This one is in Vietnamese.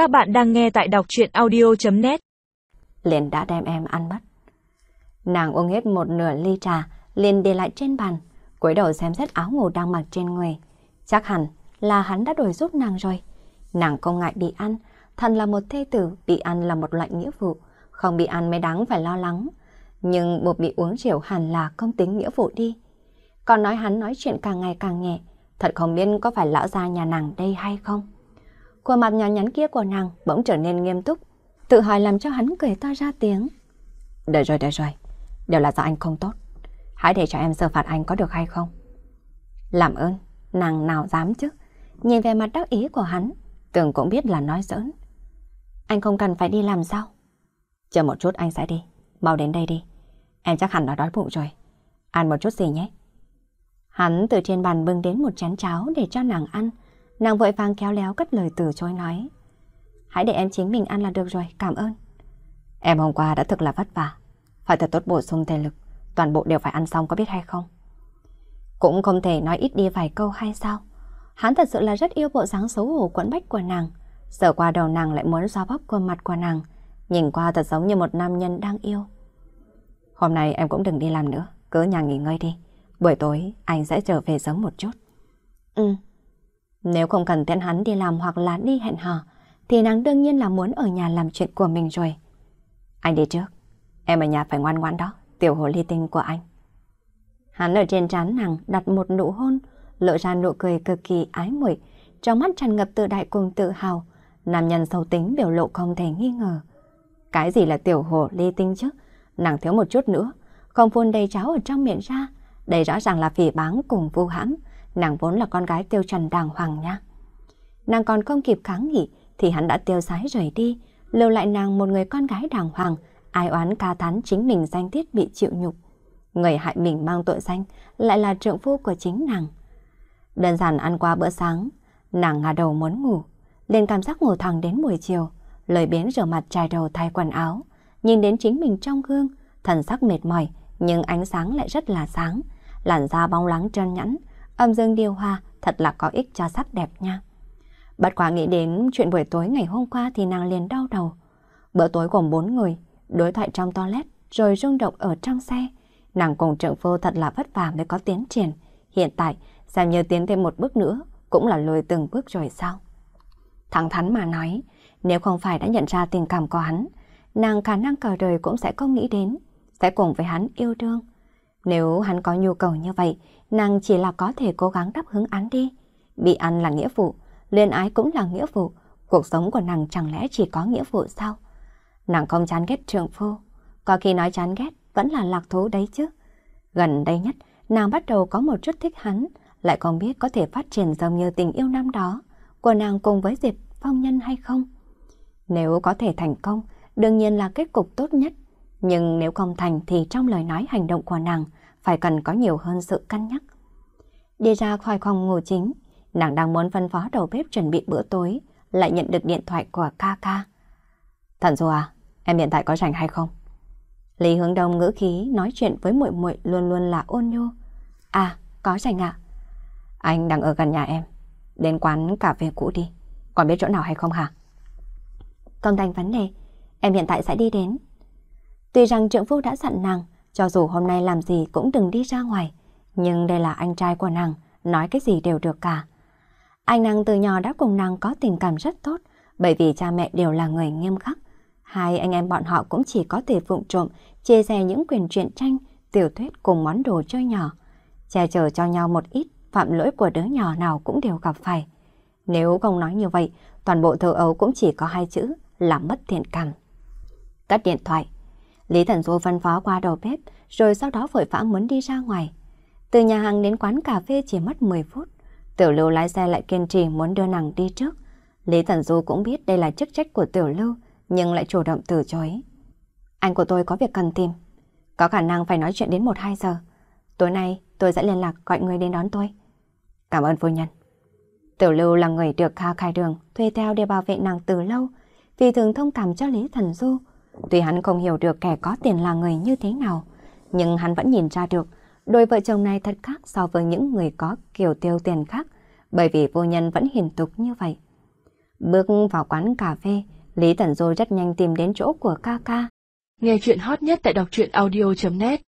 Các bạn đang nghe tại đọc chuyện audio.net Liền đã đem em ăn mất. Nàng uống hết một nửa ly trà, liền để lại trên bàn, cúi đầu xem xét áo ngủ đang mặc trên người. Chắc hẳn là hắn đã đổi giúp nàng rồi. Nàng không ngại bị ăn, thần là một thê tử, bị ăn là một loại nghĩa vụ, không bị ăn mới đáng phải lo lắng. Nhưng buộc bị uống rượu hẳn là không tính nghĩa vụ đi. Còn nói hắn nói chuyện càng ngày càng nhẹ, thật không biết có phải lão gia nhà nàng đây hay không. Khuôn mặt nhỏ nhắn kia của nàng bỗng trở nên nghiêm túc, tự hỏi làm cho hắn cười to ra tiếng. Được rồi, được rồi, đều là do anh không tốt. Hãy để cho em sơ phạt anh có được hay không? Làm ơn, nàng nào dám chứ? Nhìn về mặt đắc ý của hắn, tưởng cũng biết là nói giỡn. Anh không cần phải đi làm sao? Chờ một chút anh sẽ đi, mau đến đây đi. Em chắc hẳn nó đói bụng rồi. Ăn một chút gì nhé. Hắn từ trên bàn bưng đến một chén cháo để cho nàng ăn. Nàng vội vàng kéo léo cất lời từ chối nói. Hãy để em chính mình ăn là được rồi, cảm ơn. Em hôm qua đã thực là vất vả. Phải thật tốt bổ sung thể lực. Toàn bộ đều phải ăn xong có biết hay không? Cũng không thể nói ít đi vài câu hay sao? Hắn thật sự là rất yêu bộ dáng xấu hổ quẫn bách của nàng. giờ qua đầu nàng lại muốn xoa bóp khuôn mặt của nàng. Nhìn qua thật giống như một nam nhân đang yêu. Hôm nay em cũng đừng đi làm nữa. Cứ nhà nghỉ ngơi đi. Buổi tối anh sẽ trở về sớm một chút. Ừ. Nếu không cần tiện hắn đi làm hoặc là đi hẹn hò, thì nàng đương nhiên là muốn ở nhà làm chuyện của mình rồi. Anh đi trước. Em ở nhà phải ngoan ngoãn đó, tiểu hồ ly tinh của anh. Hắn ở trên trán nàng đặt một nụ hôn, lộ ra nụ cười cực kỳ ái muội, trong mắt tràn ngập tự đại cùng tự hào. Nam nhân sâu tính biểu lộ không thể nghi ngờ. Cái gì là tiểu hồ ly tinh chứ? Nàng thiếu một chút nữa, không phun đầy cháo ở trong miệng ra. Đây rõ ràng là phỉ báng cùng vu hãm. Nàng vốn là con gái tiêu trần đàng hoàng nha. Nàng còn không kịp kháng nghị thì hắn đã tiêu sái rời đi, lưu lại nàng một người con gái đàng hoàng, ai oán ca thán chính mình danh tiết bị chịu nhục. Người hại mình mang tội danh lại là trượng phu của chính nàng. Đơn giản ăn qua bữa sáng, nàng ngả đầu muốn ngủ, liền cảm giác ngủ thẳng đến buổi chiều, lời biến rửa mặt chải đầu thay quần áo, nhìn đến chính mình trong gương, thần sắc mệt mỏi, nhưng ánh sáng lại rất là sáng, làn da bóng láng trơn nhẵn, âm dương điều hòa thật là có ích cho sắc đẹp nha. Bất quá nghĩ đến chuyện buổi tối ngày hôm qua thì nàng liền đau đầu. Bữa tối gồm bốn người, đối thoại trong toilet, rồi rung động ở trong xe. Nàng cùng trợ phu thật là vất vả mới có tiến triển. Hiện tại, xem như tiến thêm một bước nữa, cũng là lùi từng bước rồi sao? Thẳng thắn mà nói, nếu không phải đã nhận ra tình cảm của hắn, nàng khả năng cả đời cũng sẽ không nghĩ đến, sẽ cùng với hắn yêu đương. Nếu hắn có nhu cầu như vậy, nàng chỉ là có thể cố gắng đáp ứng án đi. Bị ăn là nghĩa vụ, liên ái cũng là nghĩa vụ, cuộc sống của nàng chẳng lẽ chỉ có nghĩa vụ sao? Nàng không chán ghét trường phu, có khi nói chán ghét vẫn là lạc thú đấy chứ. Gần đây nhất, nàng bắt đầu có một chút thích hắn, lại không biết có thể phát triển giống như tình yêu năm đó của nàng cùng với Diệp Phong Nhân hay không. Nếu có thể thành công, đương nhiên là kết cục tốt nhất. Nhưng nếu không thành thì trong lời nói hành động của nàng phải cần có nhiều hơn sự cân nhắc. Đi ra khỏi phòng ngủ chính, nàng đang muốn phân phó đầu bếp chuẩn bị bữa tối, lại nhận được điện thoại của ca ca. Thần Du à, em hiện tại có rảnh hay không? Lý Hướng Đông ngữ khí nói chuyện với muội muội luôn luôn là ôn nhu. À, có rảnh ạ. Anh đang ở gần nhà em. Đến quán cà phê cũ đi. Còn biết chỗ nào hay không hả? Không thành vấn đề. Em hiện tại sẽ đi đến. Tuy rằng trượng phu đã dặn nàng, cho dù hôm nay làm gì cũng đừng đi ra ngoài. Nhưng đây là anh trai của nàng, nói cái gì đều được cả. Anh nàng từ nhỏ đã cùng nàng có tình cảm rất tốt, bởi vì cha mẹ đều là người nghiêm khắc. Hai anh em bọn họ cũng chỉ có thể vụng trộm, chia sẻ những quyền truyện tranh, tiểu thuyết cùng món đồ chơi nhỏ. Che chở cho nhau một ít, phạm lỗi của đứa nhỏ nào cũng đều gặp phải. Nếu không nói như vậy, toàn bộ thơ ấu cũng chỉ có hai chữ là mất thiện cảm. Cắt điện thoại. Lý Thần Du phân phó qua đầu bếp, rồi sau đó vội vã muốn đi ra ngoài. Từ nhà hàng đến quán cà phê chỉ mất 10 phút. Tiểu Lưu lái xe lại kiên trì muốn đưa nàng đi trước. Lý Thần Du cũng biết đây là chức trách của Tiểu Lưu, nhưng lại chủ động từ chối. Anh của tôi có việc cần tìm. Có khả năng phải nói chuyện đến 1-2 giờ. Tối nay tôi sẽ liên lạc gọi người đến đón tôi. Cảm ơn phu nhân. Tiểu Lưu là người được Kha khai đường thuê theo để bảo vệ nàng từ lâu, vì thường thông cảm cho Lý Thần Du. Tuy hắn không hiểu được kẻ có tiền là người như thế nào, nhưng hắn vẫn nhìn ra được đôi vợ chồng này thật khác so với những người có kiểu tiêu tiền khác, bởi vì vô nhân vẫn hiền tục như vậy. Bước vào quán cà phê, Lý Tần Du rất nhanh tìm đến chỗ của ca ca. Nghe chuyện hot nhất tại đọc truyện audio.net